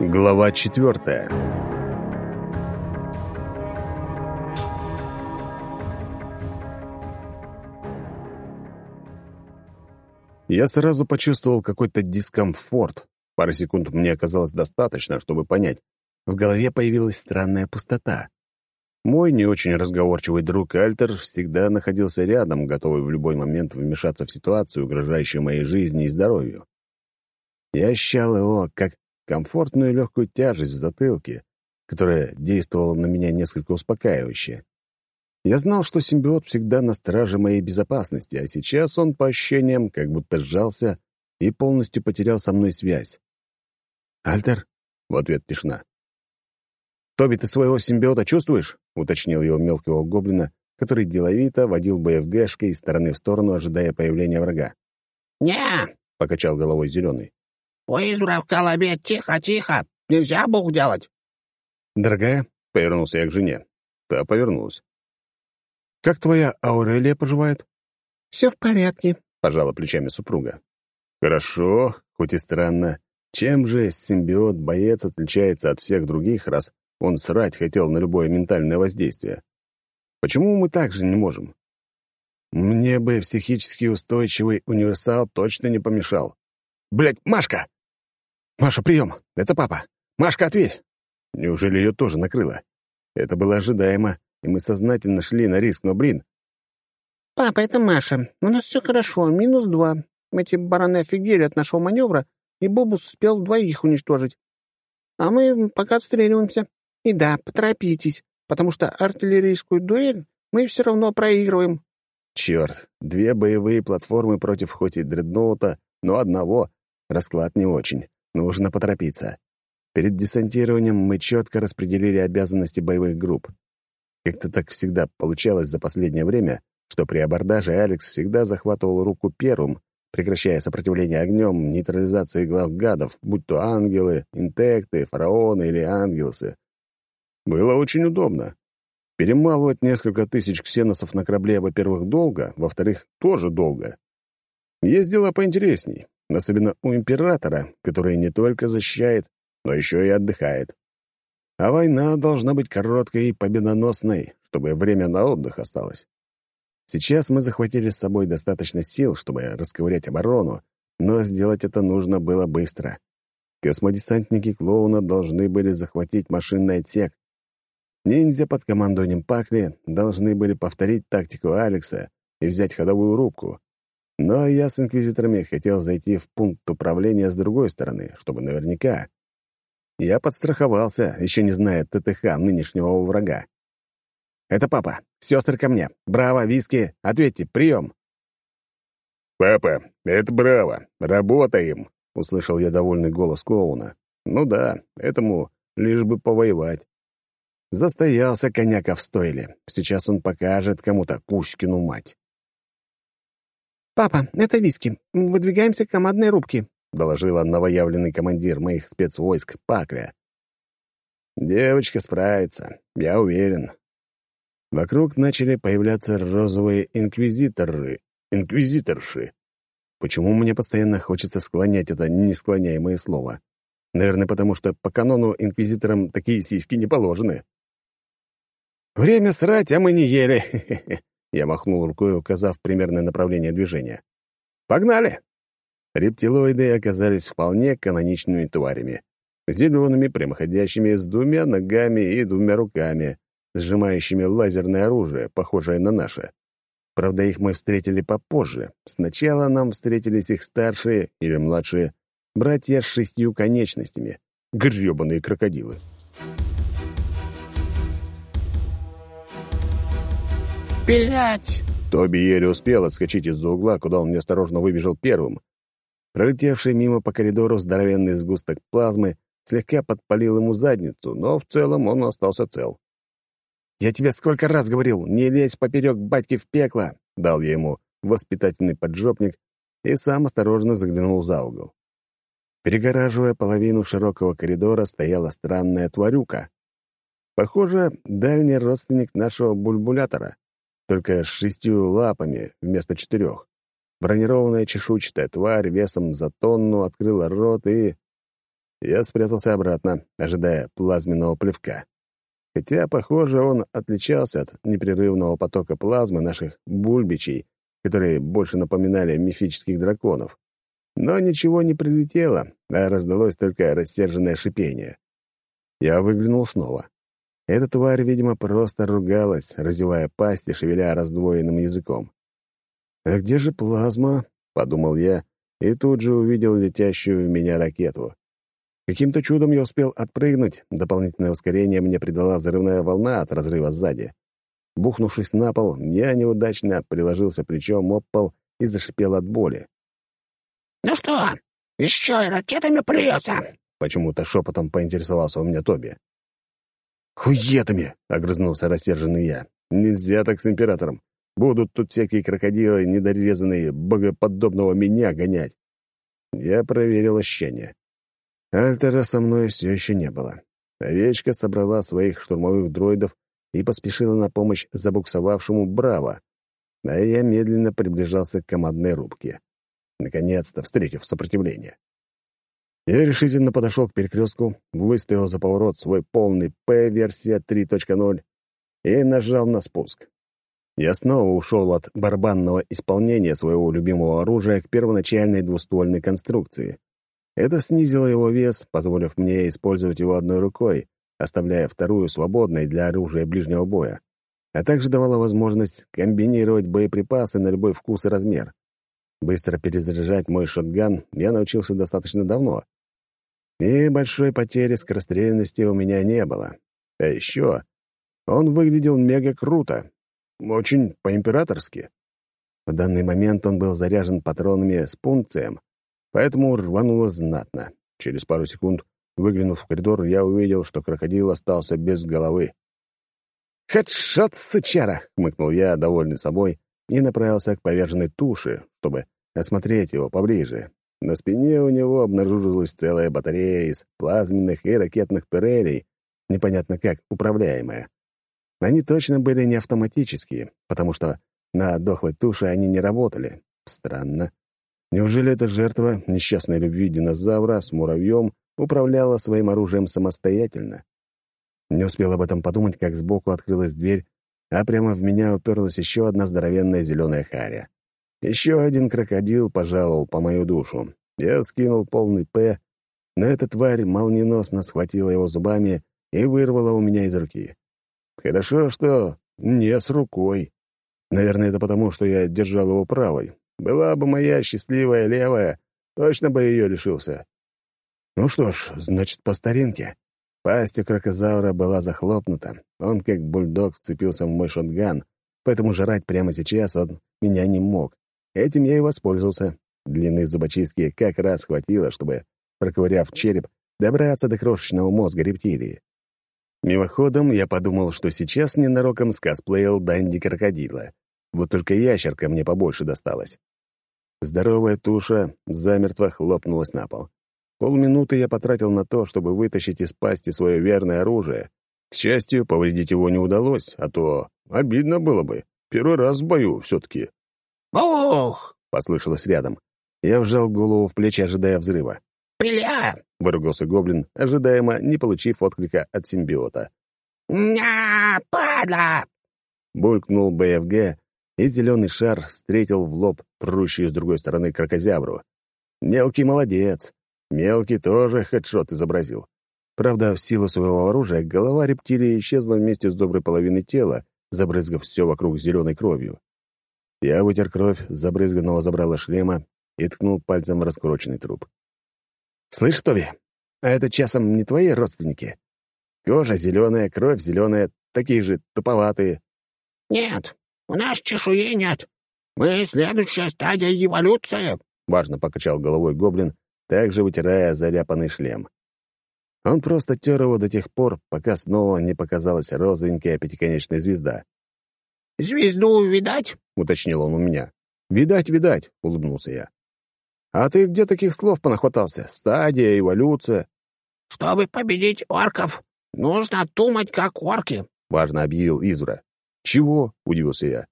Глава четвертая. Я сразу почувствовал какой-то дискомфорт. Пары секунд мне оказалось достаточно, чтобы понять. В голове появилась странная пустота. Мой не очень разговорчивый друг Альтер всегда находился рядом, готовый в любой момент вмешаться в ситуацию, угрожающую моей жизни и здоровью. Я ощущал его как комфортную легкую тяжесть в затылке, которая действовала на меня несколько успокаивающе. Я знал, что симбиот всегда на страже моей безопасности, а сейчас он, по ощущениям, как будто сжался и полностью потерял со мной связь. «Альтер?» — в ответ тишина. «Тоби, ты своего симбиота чувствуешь?» — уточнил его мелкого гоблина, который деловито водил БФГшкой из стороны в сторону, ожидая появления врага. «Не!» — покачал головой зеленый. «У Изура в колобе тихо, тихо! Нельзя Бог делать!» «Дорогая?» — повернулся я к жене. Та повернулась. «Как твоя Аурелия поживает?» «Все в порядке», — пожала плечами супруга. «Хорошо, хоть и странно. Чем же симбиот-боец отличается от всех других, раз он срать хотел на любое ментальное воздействие? Почему мы так же не можем? Мне бы психически устойчивый универсал точно не помешал. Блять, Машка!» «Маша, прием! Это папа! Машка, ответь!» Неужели ее тоже накрыло? Это было ожидаемо, и мы сознательно шли на риск, но, блин... «Папа, это Маша. У нас все хорошо, минус два. Эти бараны офигели от нашего маневра, и Бобус успел двоих уничтожить. А мы пока отстреливаемся. И да, поторопитесь, потому что артиллерийскую дуэль мы все равно проигрываем». Черт, две боевые платформы против хоть и дредноута, но одного. Расклад не очень. Нужно поторопиться. Перед десантированием мы четко распределили обязанности боевых групп. Как-то так всегда получалось за последнее время, что при абордаже Алекс всегда захватывал руку первым, прекращая сопротивление огнем нейтрализации глав гадов, будь то ангелы, интекты, фараоны или ангелсы. Было очень удобно. Перемалывать несколько тысяч ксеносов на корабле, во-первых, долго, во-вторых, тоже долго. Есть дела поинтересней особенно у императора, который не только защищает, но еще и отдыхает. А война должна быть короткой и победоносной, чтобы время на отдых осталось. Сейчас мы захватили с собой достаточно сил, чтобы расковырять оборону, но сделать это нужно было быстро. Космодесантники клоуна должны были захватить машинный отсек. Ниндзя под командованием Пакли должны были повторить тактику Алекса и взять ходовую рубку. Но я с инквизиторами хотел зайти в пункт управления с другой стороны, чтобы наверняка. Я подстраховался, еще не зная ТТХ нынешнего врага. «Это папа. Сестры ко мне. Браво, виски. Ответьте, прием!» «Папа, это браво. Работаем!» — услышал я довольный голос клоуна. «Ну да, этому лишь бы повоевать». Застоялся коняка в стойле. Сейчас он покажет кому-то Кузькину мать. «Папа, это виски. Выдвигаемся к командной рубке», — доложила новоявленный командир моих спецвойск Пакля. «Девочка справится, я уверен». Вокруг начали появляться розовые инквизиторы, инквизиторши. Почему мне постоянно хочется склонять это несклоняемое слово? Наверное, потому что по канону инквизиторам такие сиськи не положены. «Время срать, а мы не ели!» Я махнул рукой, указав примерное направление движения. «Погнали!» Рептилоиды оказались вполне каноничными тварями. Зелеными, прямоходящими, с двумя ногами и двумя руками, сжимающими лазерное оружие, похожее на наше. Правда, их мы встретили попозже. Сначала нам встретились их старшие или младшие братья с шестью конечностями. Грёбаные крокодилы. «Пилять!» Тоби еле успел отскочить из-за угла, куда он неосторожно выбежал первым. Пролетевший мимо по коридору здоровенный сгусток плазмы слегка подпалил ему задницу, но в целом он остался цел. «Я тебе сколько раз говорил, не лезь поперек батьки в пекло!» — дал я ему воспитательный поджопник и сам осторожно заглянул за угол. Перегораживая половину широкого коридора, стояла странная тварюка. Похоже, дальний родственник нашего бульбулятора только с шестью лапами вместо четырех. Бронированная чешуйчатая тварь весом за тонну открыла рот и... Я спрятался обратно, ожидая плазменного плевка. Хотя, похоже, он отличался от непрерывного потока плазмы наших бульбичей, которые больше напоминали мифических драконов. Но ничего не прилетело, а раздалось только рассерженное шипение. Я выглянул снова. Эта тварь, видимо, просто ругалась, разевая пасть и шевеля раздвоенным языком. «А где же плазма?» — подумал я, и тут же увидел летящую в меня ракету. Каким-то чудом я успел отпрыгнуть, дополнительное ускорение мне придала взрывная волна от разрыва сзади. Бухнувшись на пол, я неудачно приложился плечом об пол и зашипел от боли. «Ну что, еще и ракетами придется?» Почему-то шепотом поинтересовался у меня Тоби. «Хуетами!» — огрызнулся рассерженный я. «Нельзя так с императором. Будут тут всякие крокодилы, недорезанные, богоподобного меня гонять». Я проверил ощущения. Альтера со мной все еще не было. Овечка собрала своих штурмовых дроидов и поспешила на помощь забуксовавшему «Браво», а я медленно приближался к командной рубке, наконец-то встретив сопротивление. Я решительно подошел к перекрестку, выставил за поворот свой полный П-версия 3.0 и нажал на спуск. Я снова ушел от барабанного исполнения своего любимого оружия к первоначальной двуствольной конструкции. Это снизило его вес, позволив мне использовать его одной рукой, оставляя вторую свободной для оружия ближнего боя, а также давало возможность комбинировать боеприпасы на любой вкус и размер. Быстро перезаряжать мой шотган я научился достаточно давно. И большой потери скорострельности у меня не было. А еще он выглядел мега круто. Очень по-императорски. В данный момент он был заряжен патронами с пункцием, поэтому рвануло знатно. Через пару секунд, выглянув в коридор, я увидел, что крокодил остался без головы. «Хедшот, сучара!» — хмыкнул я, довольный собой, и направился к поверженной туше, чтобы осмотреть его поближе. На спине у него обнаружилась целая батарея из плазменных и ракетных турелей, непонятно как управляемая. Они точно были не автоматические, потому что на дохлой туше они не работали. Странно. Неужели эта жертва несчастной любви динозавра с муравьем управляла своим оружием самостоятельно? Не успел об этом подумать, как сбоку открылась дверь, а прямо в меня уперлась еще одна здоровенная зеленая харя. Еще один крокодил пожаловал по мою душу. Я скинул полный «П», но эта тварь молниеносно схватила его зубами и вырвала у меня из руки. Хорошо, что не с рукой. Наверное, это потому, что я держал его правой. Была бы моя счастливая левая, точно бы ее лишился. Ну что ж, значит, по старинке. Пасть у крокозавра была захлопнута. Он, как бульдог, вцепился в мой шотган, поэтому жрать прямо сейчас он меня не мог. Этим я и воспользовался. Длины зубочистки как раз хватило, чтобы, проковыряв череп, добраться до крошечного мозга рептилии. Мимоходом я подумал, что сейчас ненароком скосплеил Данди крокодила. Вот только ящерка мне побольше досталась. Здоровая туша замертво хлопнулась на пол. Полминуты я потратил на то, чтобы вытащить из пасти свое верное оружие. К счастью, повредить его не удалось, а то обидно было бы. Первый раз в бою все-таки. «Ух!» — послышалось рядом. Я вжал голову в плечи, ожидая взрыва. «Пиля!» — выругался гоблин, ожидаемо не получив отклика от симбиота. «Ня, падла!» Булькнул БФГ, и зеленый шар встретил в лоб прущую с другой стороны крокозябру. Мелкий молодец. Мелкий тоже хедшот изобразил. Правда, в силу своего оружия голова рептилии исчезла вместе с доброй половиной тела, забрызгав все вокруг зеленой кровью. Я вытер кровь, забрызганного забрала шлема и ткнул пальцем в раскуроченный труп. «Слышь, Тоби, а это часом не твои родственники? Кожа зеленая, кровь зеленая, такие же туповатые». «Нет, у нас чешуи нет. Мы следующая стадия эволюции», — важно покачал головой гоблин, также вытирая заляпанный шлем. Он просто тер его до тех пор, пока снова не показалась розовенькая пятиконечная звезда. «Звезду видать?» — уточнил он у меня. «Видать, видать», — улыбнулся я. «А ты где таких слов понахватался? Стадия, эволюция?» «Чтобы победить орков, нужно думать как орки», — важно объявил Изура. «Чего?» — удивился я.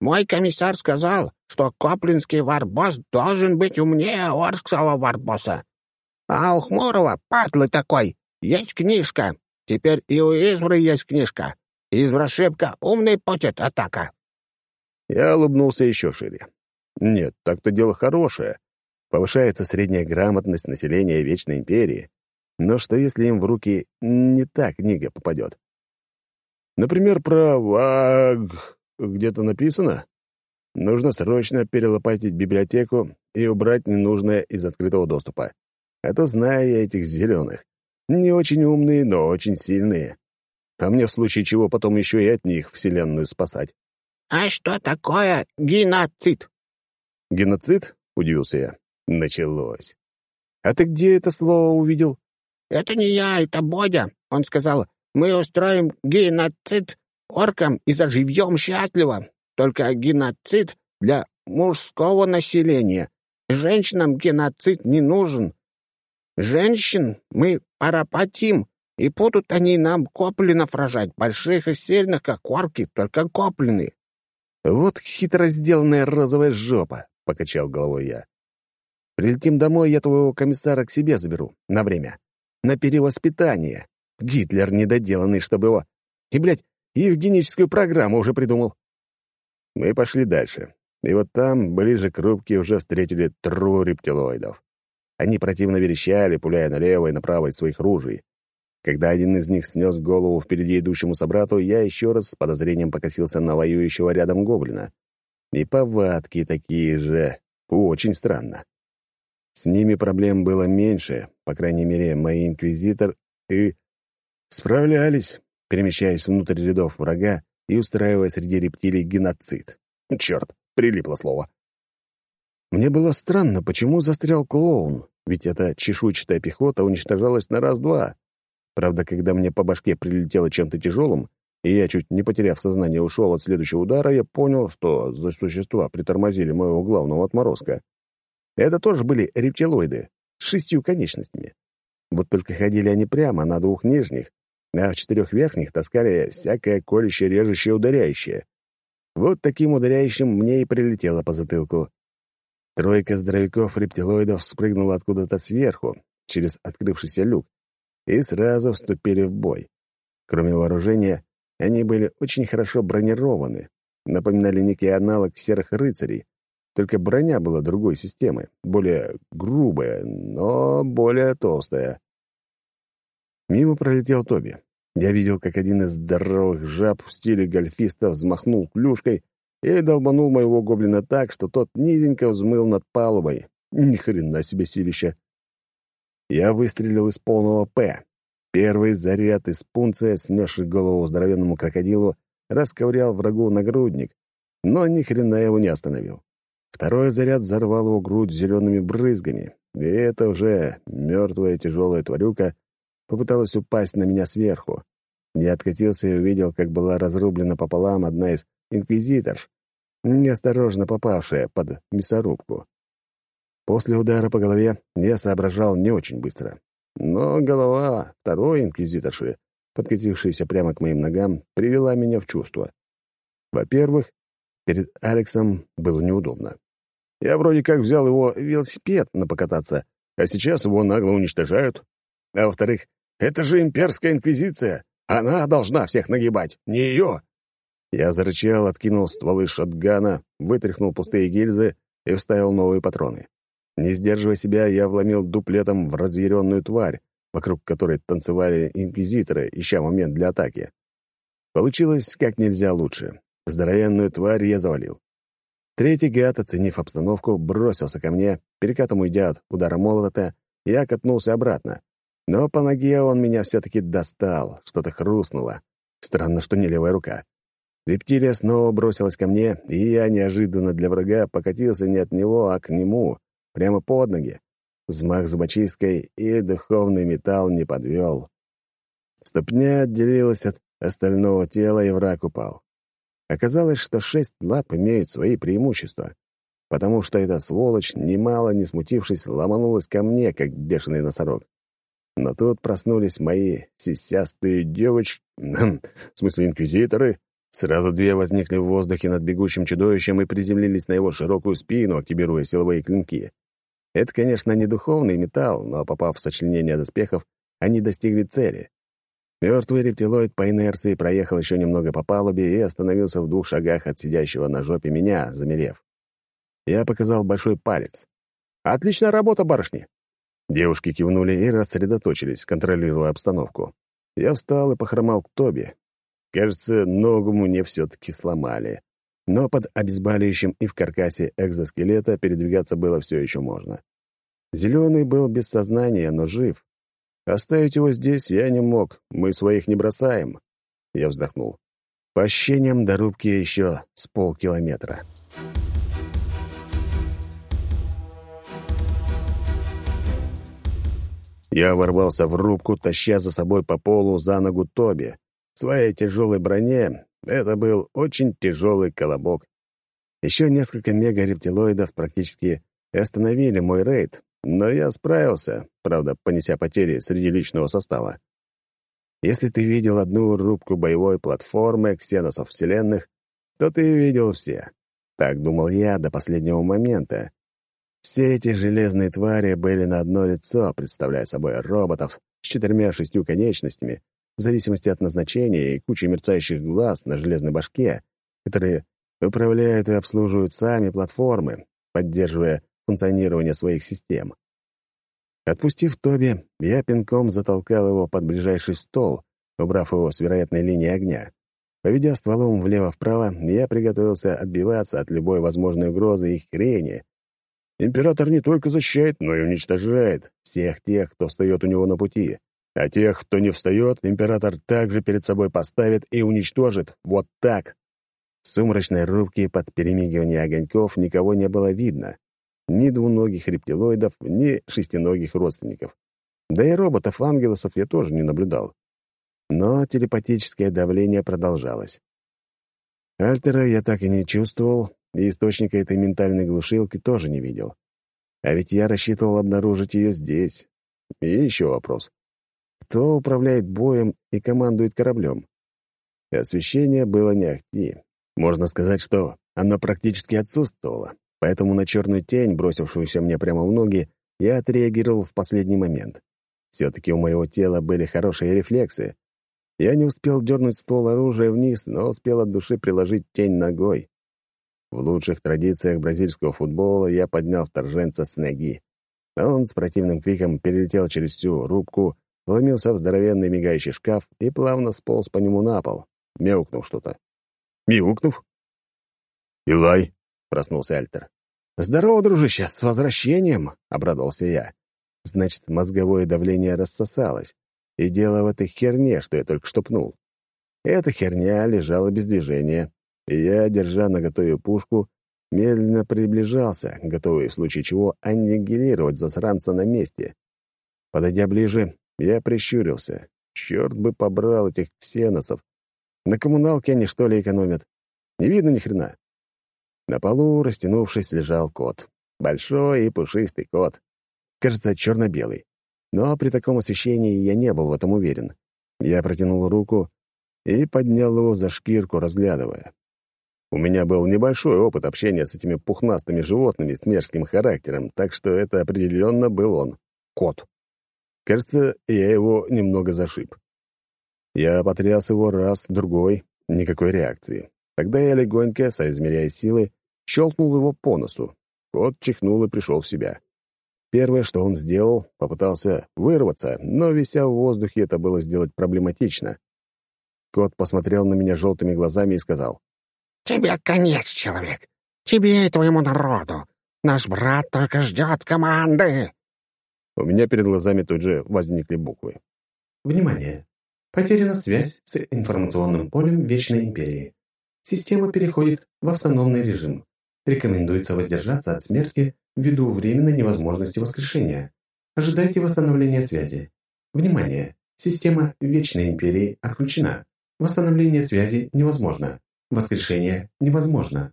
«Мой комиссар сказал, что коплинский варбос должен быть умнее орского варбоса». А у Хмурого, падлы такой, есть книжка. Теперь и у Извры есть книжка. Извра шибко умный потет атака. Я улыбнулся еще шире. Нет, так-то дело хорошее. Повышается средняя грамотность населения Вечной Империи. Но что если им в руки не та книга попадет? Например, про ВАГ где-то написано? Нужно срочно перелопатить библиотеку и убрать ненужное из открытого доступа. А то знаю я этих зеленых. Не очень умные, но очень сильные. А мне в случае чего потом еще и от них вселенную спасать. «А что такое геноцид?» «Геноцид?» — удивился я. Началось. «А ты где это слово увидел?» «Это не я, это Бодя. Он сказал, мы устроим геноцид оркам и заживем счастливо. Только геноцид для мужского населения. Женщинам геноцид не нужен. Женщин мы парапатим, и будут они нам коплинов рожать, больших и сильных, как орки, только коплены. «Вот хитро сделанная розовая жопа», — покачал головой я. «Прилетим домой, я твоего комиссара к себе заберу. На время. На перевоспитание. Гитлер недоделанный, чтобы его... И, блядь, евгеническую программу уже придумал». Мы пошли дальше. И вот там, ближе к рубке, уже встретили тру рептилоидов. Они противно верещали, пуляя налево и направо из своих ружей. Когда один из них снес голову впереди идущему собрату, я еще раз с подозрением покосился на воюющего рядом гоблина. И повадки такие же. Очень странно. С ними проблем было меньше, по крайней мере, мои инквизитор и... Справлялись, перемещаясь внутрь рядов врага и устраивая среди рептилий геноцид. Черт, прилипло слово. Мне было странно, почему застрял клоун, ведь эта чешуйчатая пехота уничтожалась на раз-два. Правда, когда мне по башке прилетело чем-то тяжелым, и я, чуть не потеряв сознание, ушел от следующего удара, я понял, что за существа притормозили моего главного отморозка. Это тоже были рептилоиды с шестью конечностями. Вот только ходили они прямо на двух нижних, а в четырех верхних таскали всякое колющее, режущее, ударяющее. Вот таким ударяющим мне и прилетело по затылку. Тройка здоровяков-рептилоидов спрыгнула откуда-то сверху, через открывшийся люк, и сразу вступили в бой. Кроме вооружения, они были очень хорошо бронированы, напоминали некий аналог серых рыцарей, только броня была другой системы, более грубая, но более толстая. Мимо пролетел Тоби. Я видел, как один из здоровых жаб в стиле гольфиста взмахнул клюшкой и долбанул моего гоблина так, что тот низенько взмыл над палубой. Ни хрена себе силища. Я выстрелил из полного «П». Первый заряд из пунция, снесший голову здоровенному крокодилу, расковырял врагу нагрудник, но ни хрена его не остановил. Второй заряд взорвал его грудь зелеными брызгами, и это уже мертвая тяжелая тварюка попыталась упасть на меня сверху. Я откатился и увидел, как была разрублена пополам одна из инквизиторш, неосторожно попавшая под мясорубку. После удара по голове я соображал не очень быстро. Но голова второй инквизиторши, подкатившаяся прямо к моим ногам, привела меня в чувство. Во-первых, перед Алексом было неудобно. Я вроде как взял его велосипед на покататься, а сейчас его нагло уничтожают. А во-вторых, это же имперская инквизиция. Она должна всех нагибать, не ее. Я зарычал, откинул стволы шотгана, вытряхнул пустые гильзы и вставил новые патроны. Не сдерживая себя, я вломил дуплетом в разъяренную тварь, вокруг которой танцевали инквизиторы, ища момент для атаки. Получилось как нельзя лучше. Здоровенную тварь я завалил. Третий гад, оценив обстановку, бросился ко мне, перекатом уйдя от удара молота, я катнулся обратно. Но по ноге он меня все-таки достал, что-то хрустнуло. Странно, что не левая рука. Рептилия снова бросилась ко мне, и я неожиданно для врага покатился не от него, а к нему, прямо под ноги. Взмах зубочисткой, и духовный металл не подвел. Ступня отделилась от остального тела, и враг упал. Оказалось, что шесть лап имеют свои преимущества, потому что эта сволочь, немало не смутившись, ломанулась ко мне, как бешеный носорог. Но тут проснулись мои сисястые девочки, в смысле инквизиторы, Сразу две возникли в воздухе над бегущим чудовищем и приземлились на его широкую спину, активируя силовые клинки. Это, конечно, не духовный металл, но, попав в сочленение доспехов, они достигли цели. Мертвый рептилоид по инерции проехал еще немного по палубе и остановился в двух шагах от сидящего на жопе меня, замерев. Я показал большой палец. «Отличная работа, барышни!» Девушки кивнули и рассредоточились, контролируя обстановку. Я встал и похромал к Тоби. Кажется, ногу мне все-таки сломали. Но под обезболивающим и в каркасе экзоскелета передвигаться было все еще можно. Зеленый был без сознания, но жив. Оставить его здесь я не мог, мы своих не бросаем. Я вздохнул. По ощущениям до рубки еще с полкилометра. Я ворвался в рубку, таща за собой по полу за ногу Тоби. Своей тяжелой броне это был очень тяжелый колобок. Еще несколько мегарептилоидов практически остановили мой рейд, но я справился, правда, понеся потери среди личного состава. Если ты видел одну рубку боевой платформы ксеносов вселенных, то ты видел все. Так думал я до последнего момента, все эти железные твари были на одно лицо, представляя собой роботов с четырьмя-шестью конечностями, в зависимости от назначения и кучей мерцающих глаз на железной башке, которые управляют и обслуживают сами платформы, поддерживая функционирование своих систем. Отпустив Тоби, я пинком затолкал его под ближайший стол, убрав его с вероятной линии огня. Поведя стволом влево-вправо, я приготовился отбиваться от любой возможной угрозы и хрени, Император не только защищает, но и уничтожает всех тех, кто встает у него на пути. А тех, кто не встает, император также перед собой поставит и уничтожит. Вот так. В сумрачной рубке под перемигивание огоньков никого не было видно. Ни двуногих рептилоидов, ни шестиногих родственников. Да и роботов-ангелосов я тоже не наблюдал. Но телепатическое давление продолжалось. Альтера я так и не чувствовал, и источника этой ментальной глушилки тоже не видел. А ведь я рассчитывал обнаружить ее здесь. И еще вопрос. Кто управляет боем и командует кораблем? Освещение было не ахти. Можно сказать, что оно практически отсутствовало, поэтому на черную тень, бросившуюся мне прямо в ноги, я отреагировал в последний момент. Все-таки у моего тела были хорошие рефлексы. Я не успел дернуть ствол оружия вниз, но успел от души приложить тень ногой. В лучших традициях бразильского футбола я поднял вторженца с ноги. Он с противным криком перелетел через всю рубку, вломился в здоровенный мигающий шкаф и плавно сполз по нему на пол, мяукнув что-то. «Мяукнув?» «Илай!» — проснулся Альтер. «Здорово, дружище, с возвращением!» — обрадовался я. Значит, мозговое давление рассосалось. И дело в этой херне, что я только что пнул. Эта херня лежала без движения, и я, держа наготове пушку, медленно приближался, готовый в случае чего аннигилировать засранца на месте. Подойдя ближе, я прищурился. Черт бы побрал этих ксеносов. На коммуналке они что ли экономят? Не видно ни хрена. На полу, растянувшись, лежал кот. Большой и пушистый кот. Кажется, черно-белый. Но при таком освещении я не был в этом уверен. Я протянул руку и поднял его за шкирку, разглядывая. У меня был небольшой опыт общения с этими пухнастыми животными с мерзким характером, так что это определенно был он. Кот. Кажется, я его немного зашиб. Я потряс его раз, другой, никакой реакции. Тогда я легонько, соизмеряя силы, щелкнул его по носу. Кот чихнул и пришел в себя. Первое, что он сделал, попытался вырваться, но, вися в воздухе, это было сделать проблематично. Кот посмотрел на меня желтыми глазами и сказал, Тебе конец, человек. Тебе и твоему народу. Наш брат только ждет команды. У меня перед глазами тут же возникли буквы. Внимание! Потеряна связь с информационным полем Вечной Империи. Система переходит в автономный режим. Рекомендуется воздержаться от смерти ввиду временной невозможности воскрешения. Ожидайте восстановления связи. Внимание! Система Вечной Империи отключена. Восстановление связи невозможно. Воскрешение невозможно.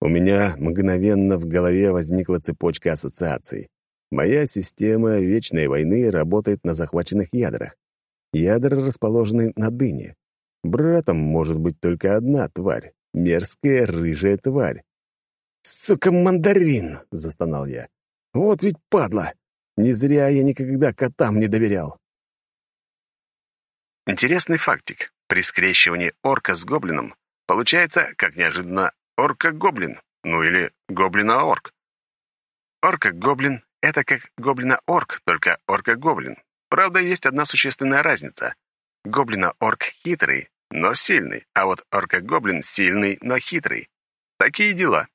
У меня мгновенно в голове возникла цепочка ассоциаций. Моя система Вечной войны работает на захваченных ядрах. Ядра расположены на дыне. Братом может быть только одна тварь. Мерзкая рыжая тварь. «Сука, мандарин!» — застонал я. Вот ведь падла! Не зря я никогда котам не доверял. Интересный фактик. При скрещивании орка с гоблином получается, как неожиданно, орка-гоблин, ну или гоблина-орк. Орка-гоблин — это как гоблина-орк, только орка-гоблин. Правда, есть одна существенная разница. Гоблина-орк хитрый, но сильный, а вот орка-гоблин сильный, но хитрый. Такие дела.